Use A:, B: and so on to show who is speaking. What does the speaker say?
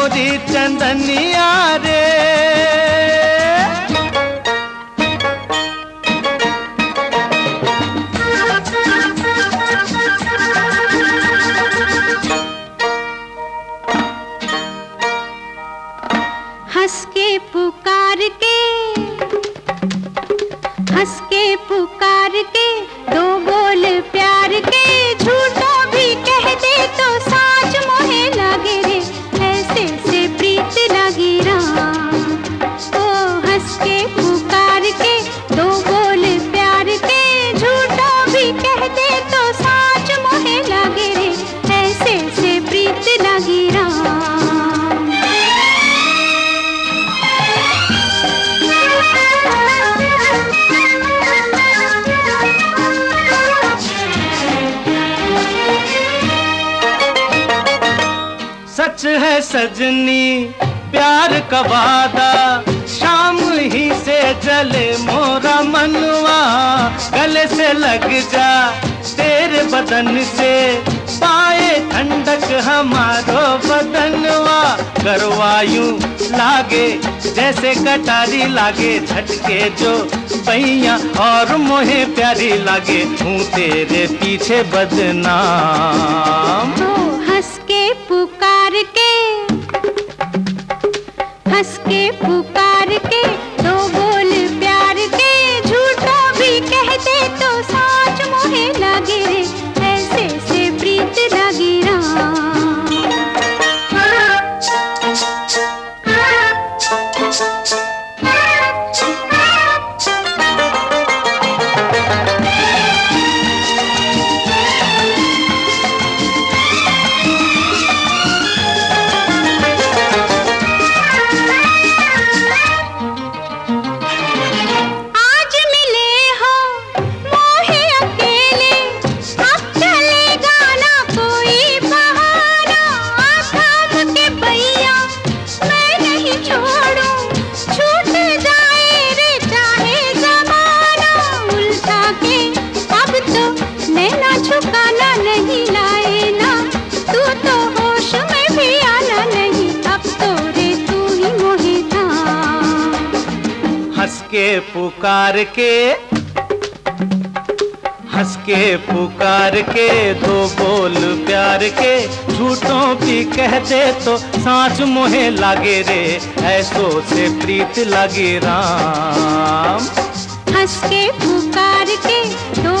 A: मोरी चंदनिया रे।
B: हंस के पुकार के हंस के पुकार के
A: सच है सजनी, प्यार का वादा, शाम ही से जले मोरा मनवा गले से लग जा तेरे बदन से, पाए ठंडक हमारो बदनवा, करवायू लागे, जैसे कटारी लागे झटके जो पैया और मोहे प्यारी लागे, हूँ तेरे पीछे बदनाम। हंस के पुकार के हंस के पुकार के दो बोल प्यार के झूठों भी कहते तो सांच मुहे लागे रे, ऐसो से प्रीत लगे राम।
B: हंस के पुकार के दो